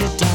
you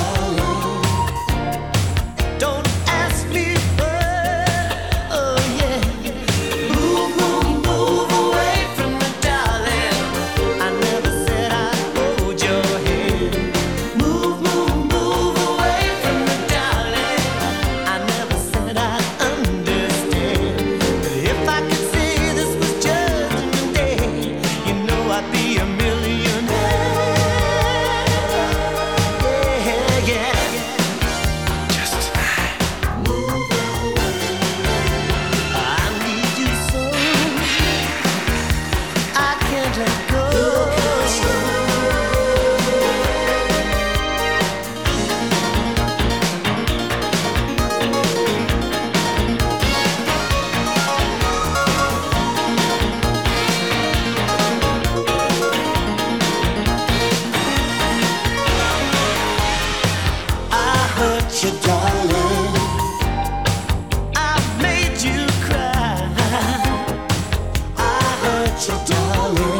darling.